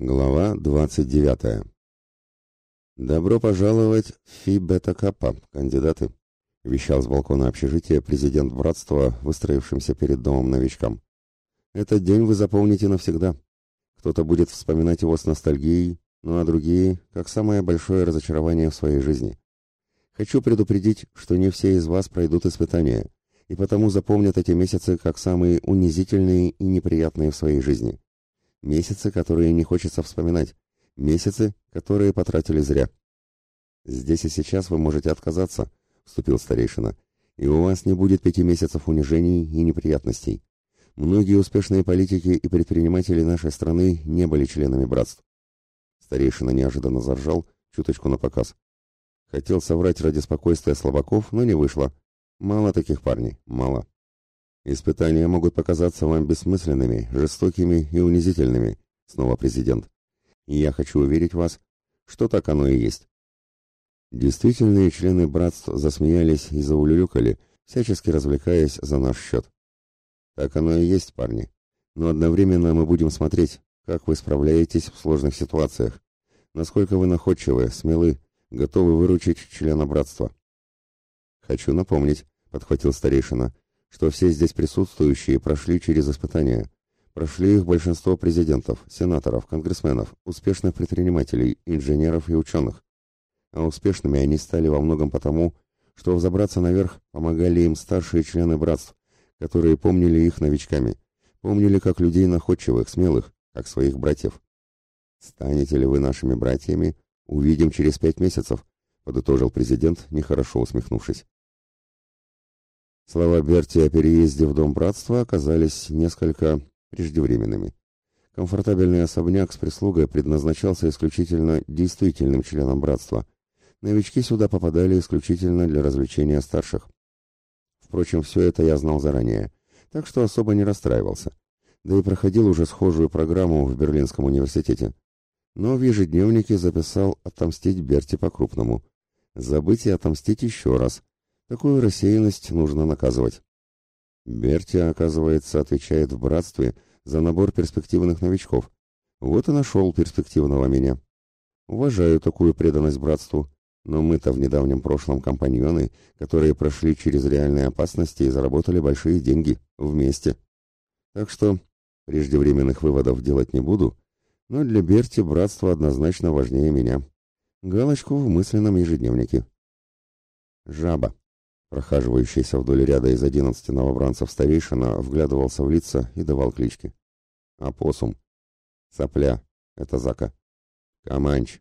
Глава 29. «Добро пожаловать в Фи Бета Каппа, кандидаты», — вещал с балкона общежития президент братства, выстроившимся перед домом новичкам. «Этот день вы запомните навсегда. Кто-то будет вспоминать его с ностальгией, ну а другие — как самое большое разочарование в своей жизни. Хочу предупредить, что не все из вас пройдут испытания, и потому запомнят эти месяцы как самые унизительные и неприятные в своей жизни». Месяцы, которые не хочется вспоминать. Месяцы, которые потратили зря. Здесь и сейчас вы можете отказаться, вступил старейшина. И у вас не будет пяти месяцев унижений и неприятностей. Многие успешные политики и предприниматели нашей страны не были членами братств. Старейшина неожиданно заржал, чуточку на показ. Хотел соврать ради спокойствия слабаков, но не вышло. Мало таких парней, мало. Испытания могут показаться вам бессмысленными, жестокими и унизительными, снова президент. И я хочу уверить вас, что так оно и есть. Действительные члены братств засмеялись и заулюлюкали, всячески развлекаясь за наш счет. Так оно и есть, парни. Но одновременно мы будем смотреть, как вы справляетесь в сложных ситуациях, насколько вы находчивы, смелы, готовы выручить члена братства. Хочу напомнить, подхватил старейшина, что все здесь присутствующие прошли через испытания. Прошли их большинство президентов, сенаторов, конгрессменов, успешных предпринимателей, инженеров и ученых. А успешными они стали во многом потому, что взобраться наверх помогали им старшие члены братств, которые помнили их новичками, помнили как людей находчивых, смелых, как своих братьев. «Станете ли вы нашими братьями, увидим через пять месяцев», подытожил президент, нехорошо усмехнувшись. Слова Берти о переезде в Дом Братства оказались несколько преждевременными. Комфортабельный особняк с прислугой предназначался исключительно действительным членам братства. Новички сюда попадали исключительно для развлечения старших. Впрочем, все это я знал заранее, так что особо не расстраивался. Да и проходил уже схожую программу в Берлинском университете. Но в ежедневнике записал отомстить Берти по-крупному. Забыть и отомстить еще раз, Такую рассеянность нужно наказывать. Берти, оказывается, отвечает в братстве за набор перспективных новичков. Вот и нашел перспективного меня. Уважаю такую преданность братству, но мы-то в недавнем прошлом компаньоны, которые прошли через реальные опасности и заработали большие деньги вместе. Так что преждевременных выводов делать не буду, но для Берти братство однозначно важнее меня. Галочку в мысленном ежедневнике. Жаба. Прохаживающийся вдоль ряда из одиннадцати новобранцев старейшина вглядывался в лица и давал клички. Апоссум. Сопля. Это Зака. Каманч.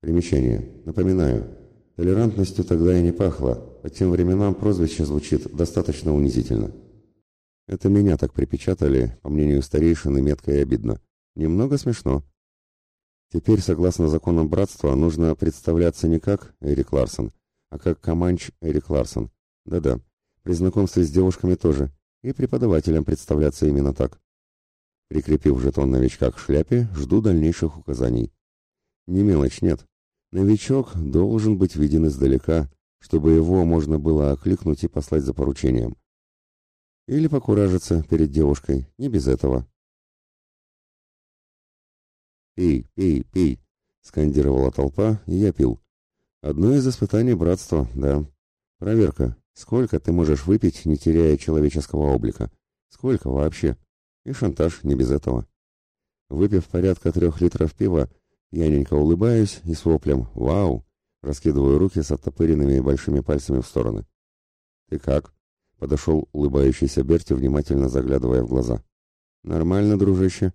Примечание. Напоминаю. Толерантностью тогда и не пахло. По тем временам прозвище звучит достаточно унизительно. Это меня так припечатали, по мнению старейшины, метко и обидно. Немного смешно. Теперь, согласно законам братства, нужно представляться не как Эрик Ларсон, а как Каманч Эрик Ларсон. Да-да, при знакомстве с девушками тоже. И преподавателям представляться именно так. Прикрепив жетон новичка к шляпе, жду дальнейших указаний. Не мелочь, нет. Новичок должен быть виден издалека, чтобы его можно было окликнуть и послать за поручением. Или покуражиться перед девушкой, не без этого. «Пей, пей, пей!» — скандировала толпа, и я пил. Одно из испытаний братства, да. Проверка. Сколько ты можешь выпить, не теряя человеческого облика? Сколько вообще? И шантаж не без этого. Выпив порядка трех литров пива, пьяненько улыбаюсь и с воплем «Вау!» раскидываю руки с оттопыренными большими пальцами в стороны. «Ты как?» — подошел улыбающийся Берти, внимательно заглядывая в глаза. «Нормально, дружище».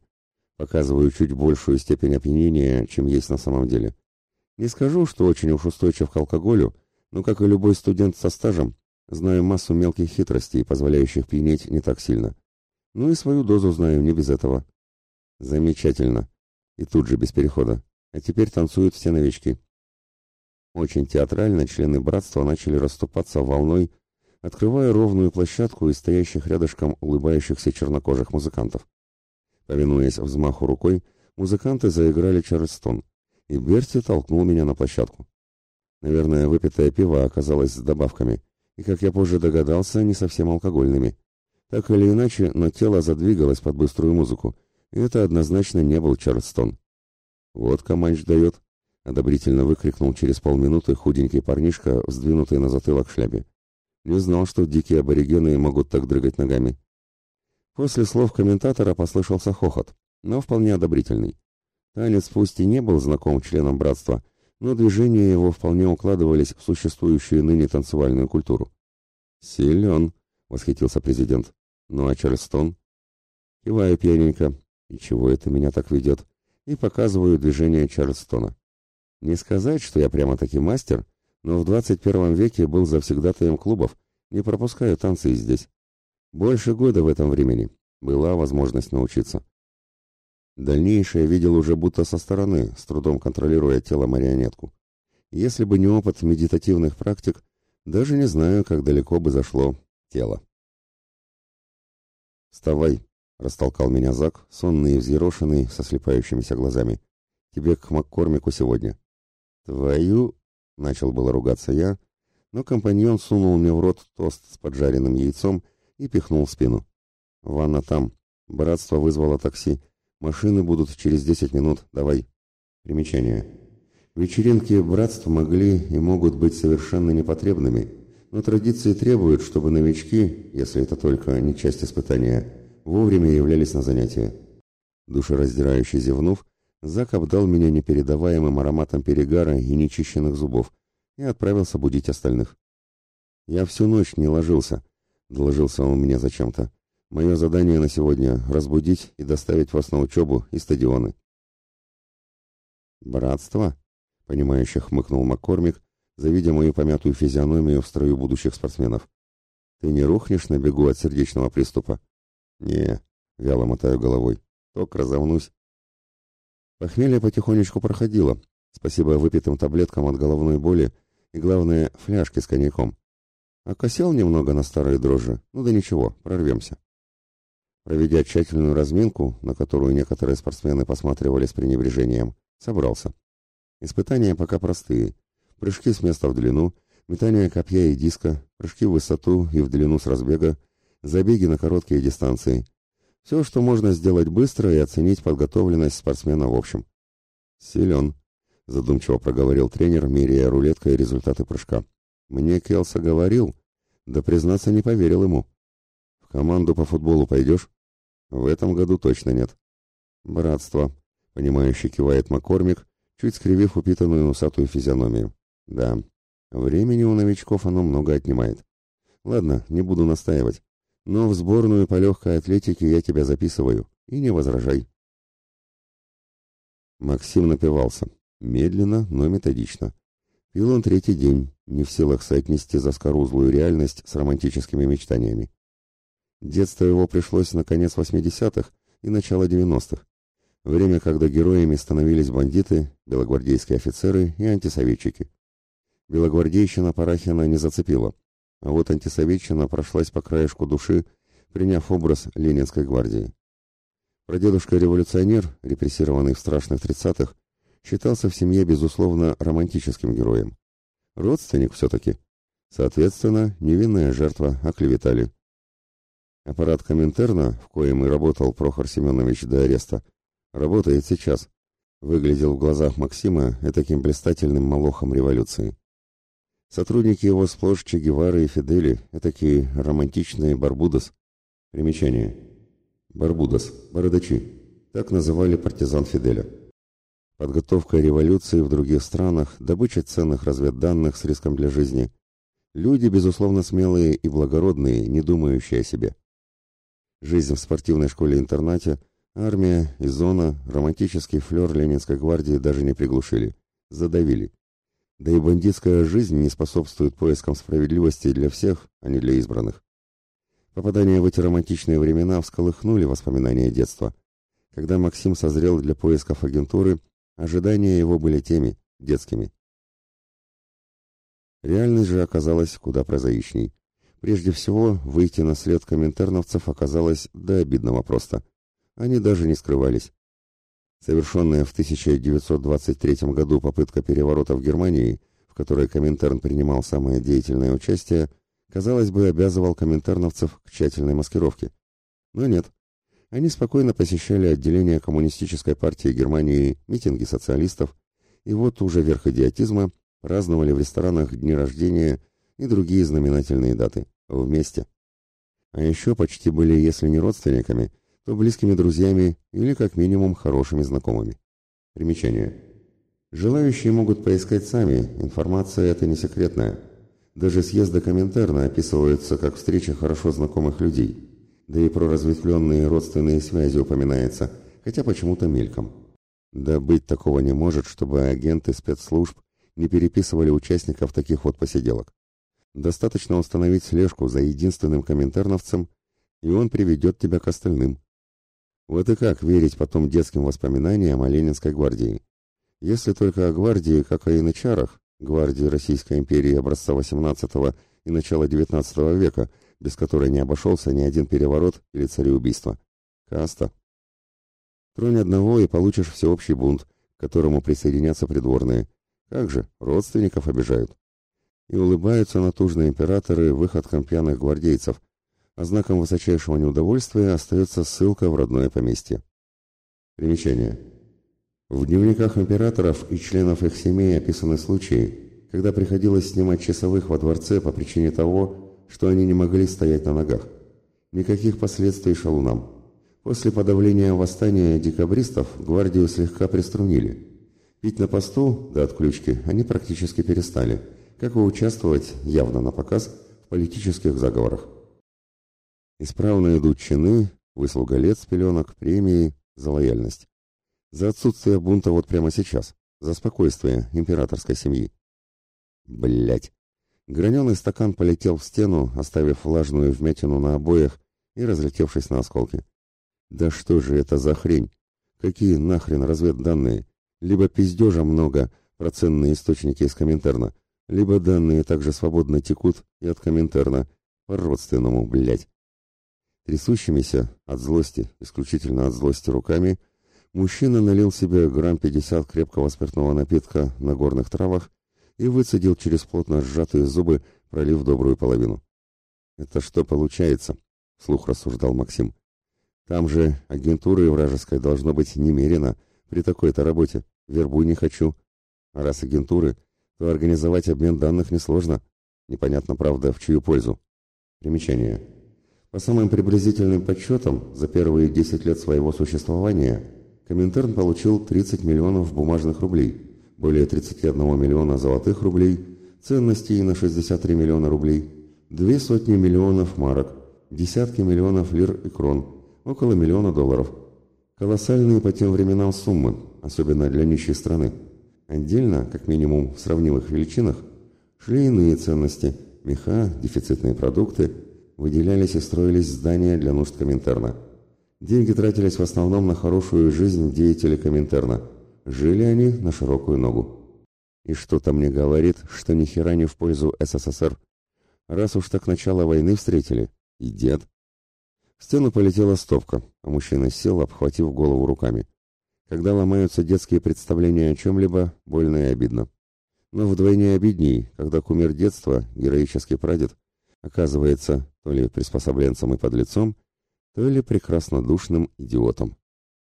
Показываю чуть большую степень опьянения, чем есть на самом деле. Не скажу, что очень уж устойчив к алкоголю, но, как и любой студент со стажем, знаю массу мелких хитростей, позволяющих пьянеть не так сильно. Ну и свою дозу знаю не без этого. Замечательно. И тут же без перехода. А теперь танцуют все новички. Очень театрально члены братства начали расступаться волной, открывая ровную площадку из стоящих рядышком улыбающихся чернокожих музыкантов. Повинуясь взмаху рукой, музыканты заиграли Чарльстон и Берти толкнул меня на площадку. Наверное, выпитое пиво оказалось с добавками, и, как я позже догадался, не совсем алкогольными. Так или иначе, но тело задвигалось под быструю музыку, и это однозначно не был Чарльстон. Вот Каманч дает, одобрительно выкрикнул через полминуты худенький парнишка, сдвинутый на затылок шляпе. Не знал, что дикие аборигены могут так дрыгать ногами. После слов комментатора послышался хохот, но вполне одобрительный. Танец пусть и не был знаком членам братства, но движения его вполне укладывались в существующую ныне танцевальную культуру. «Силен», — восхитился президент. «Ну а Чарльстон?» Киваю пьяненько. «И чего это меня так ведет?» И показываю движение Чарльстона. Не сказать, что я прямо-таки мастер, но в 21 веке был завсегдатаем клубов, не пропускаю танцы здесь. Больше года в этом времени. Была возможность научиться. Дальнейшее видел уже будто со стороны, с трудом контролируя тело марионетку. Если бы не опыт медитативных практик, даже не знаю, как далеко бы зашло тело. «Вставай!» — растолкал меня Зак, сонный и взъерошенный, со слепающимися глазами. «Тебе к Маккормику сегодня». «Твою...» — начал было ругаться я, но компаньон сунул мне в рот тост с поджаренным яйцом и пихнул в спину. «Ванна там. Братство вызвало такси. Машины будут через десять минут. Давай. Примечание. Вечеринки братства могли и могут быть совершенно непотребными, но традиции требуют, чтобы новички, если это только не часть испытания, вовремя являлись на занятия. Душераздирающе зевнув, Зак обдал меня непередаваемым ароматом перегара и нечищенных зубов и отправился будить остальных. «Я всю ночь не ложился», — доложился он мне зачем-то. Мое задание на сегодня — разбудить и доставить вас на учебу и стадионы. «Братство?» — понимающе хмыкнул Маккормик, завидя мою помятую физиономию в строю будущих спортсменов. «Ты не рухнешь на бегу от сердечного приступа?» «Не», — вяло мотаю головой, — «ток разомнусь». Похмелье потихонечку проходило, спасибо выпитым таблеткам от головной боли и, главное, фляжке с коньяком. Окосел немного на старые дрожжи, ну да ничего, прорвемся. Проведя тщательную разминку, на которую некоторые спортсмены посматривали с пренебрежением, собрался. Испытания пока простые. Прыжки с места в длину, метание копья и диска, прыжки в высоту и в длину с разбега, забеги на короткие дистанции. Все, что можно сделать быстро и оценить подготовленность спортсмена в общем. «Силен», — задумчиво проговорил тренер, меряя рулеткой результаты прыжка. «Мне Келса говорил, да, признаться, не поверил ему». «В команду по футболу пойдешь?» В этом году точно нет. Братство, понимающе кивает Маккормик, чуть скривив упитанную усатую физиономию. Да, времени у новичков оно много отнимает. Ладно, не буду настаивать. Но в сборную по легкой атлетике я тебя записываю. И не возражай. Максим напивался. Медленно, но методично. Пил он третий день, не в силах соотнести заскорузлую реальность с романтическими мечтаниями. Детство его пришлось на конец 80-х и начало 90-х. Время, когда героями становились бандиты, белогвардейские офицеры и антисоветчики. Белогвардейщина Парахина не зацепила, а вот антисоветчина прошлась по краешку души, приняв образ Ленинской гвардии. Прадедушка-революционер, репрессированный в страшных 30-х, считался в семье, безусловно, романтическим героем. Родственник все-таки. Соответственно, невинная жертва оклеветали. Аппарат Коминтерна, в коем и работал Прохор Семенович до ареста, работает сейчас. Выглядел в глазах Максима таким блистательным молохом революции. Сотрудники его сплошь Че Гевары и Фидели, такие романтичные Барбудос. Примечание. Барбудос, бородачи. Так называли партизан Фиделя. Подготовка революции в других странах, добыча ценных разведданных с риском для жизни. Люди, безусловно, смелые и благородные, не думающие о себе. Жизнь в спортивной школе-интернате, армия и зона, романтический флер Ленинской гвардии даже не приглушили, задавили. Да и бандитская жизнь не способствует поискам справедливости для всех, а не для избранных. Попадание в эти романтичные времена всколыхнули воспоминания детства. Когда Максим созрел для поисков агентуры, ожидания его были теми, детскими. Реальность же оказалась куда прозаичней. Прежде всего, выйти на след коминтерновцев оказалось до обидного просто. Они даже не скрывались. Совершенная в 1923 году попытка переворота в Германии, в которой Коминтерн принимал самое деятельное участие, казалось бы, обязывал коминтерновцев к тщательной маскировке. Но нет. они спокойно посещали отделение Коммунистической партии Германии, митинги социалистов, и вот уже верх идиотизма праздновали в ресторанах дни рождения и другие знаменательные даты. Вместе. А еще почти были, если не родственниками, то близкими друзьями или как минимум хорошими знакомыми. Примечание. Желающие могут поискать сами, информация эта не секретная. Даже съезды Коминтерна описываются как встреча хорошо знакомых людей. Да и про разветвленные родственные связи упоминается, хотя почему-то мельком. Да быть такого не может, чтобы агенты спецслужб не переписывали участников таких вот посиделок. Достаточно установить слежку за единственным коминтерновцем, и он приведет тебя к остальным. Вот и как верить потом детским воспоминаниям о Ленинской гвардии? Если только о гвардии, как о янычарах, гвардии Российской империи образца XVIII и начала XIX века, без которой не обошелся ни один переворот или цареубийство. Каста. Тронь одного и получишь всеобщий бунт, к которому присоединятся придворные. Как же, родственников обижают. И улыбаются натужные императоры выходкам пьяных гвардейцев, а знаком высочайшего неудовольствия остается ссылка в родное поместье. Примечание. В дневниках императоров и членов их семей описаны случаи, когда приходилось снимать часовых во дворце по причине того, что они не могли стоять на ногах. Никаких последствий шалунам. После подавления восстания декабристов гвардию слегка приструнили. Пить на посту, до отключки, они практически перестали, как и участвовать, явно на показ, в политических заговорах. Исправно идут чины, выслуга лет с пеленок, премии за лояльность. За отсутствие бунта вот прямо сейчас. За спокойствие императорской семьи. Блять. Граненый стакан полетел в стену, оставив влажную вмятину на обоях и разлетевшись на осколки. Да что же это за хрень? Какие нахрен разведданные? Либо пиздежа много, про ценные источники из Коминтерна, либо данные также свободно текут и от Коминтерна, по-родственному, блять. Трясущимися от злости, исключительно от злости руками, мужчина налил себе грамм пятьдесят крепкого спиртного напитка на горных травах и выцедил через плотно сжатые зубы, пролив добрую половину. «Это что получается?» — вслух рассуждал Максим. «Там же агентуры вражеской должно быть немерено при такой-то работе. Вербуй не хочу. А раз агентуры, то организовать обмен данных несложно. Непонятно, правда, в чью пользу». Примечание. По самым приблизительным подсчетам, за первые 10 лет своего существования Коминтерн получил 30 миллионов бумажных рублей, более 31 миллиона золотых рублей, ценностей на 63 миллиона рублей, две сотни миллионов марок, десятки миллионов лир и крон, около миллиона долларов. Колоссальные по тем временам суммы, особенно для нищей страны. Отдельно, как минимум в сравнимых величинах, шли иные ценности – меха, дефицитные продукты, выделялись и строились здания для нужд Коминтерна – Деньги тратились в основном на хорошую жизнь деятелей Коминтерна. Жили они на широкую ногу. И что-то мне говорит, что ни хера не в пользу СССР. Раз уж так начало войны встретили. И дед. В стену полетела стопка, а мужчина сел, обхватив голову руками. Когда ломаются детские представления о чем-либо, больно и обидно. Но вдвойне обидней, когда кумир детства, героический прадед, оказывается то ли приспособленцем и подлецом, то ли прекраснодушным идиотом.